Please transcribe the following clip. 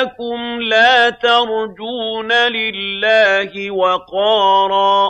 لَكُمْ لَا تَرْجُونَ لِلَّهِ وَقَارًا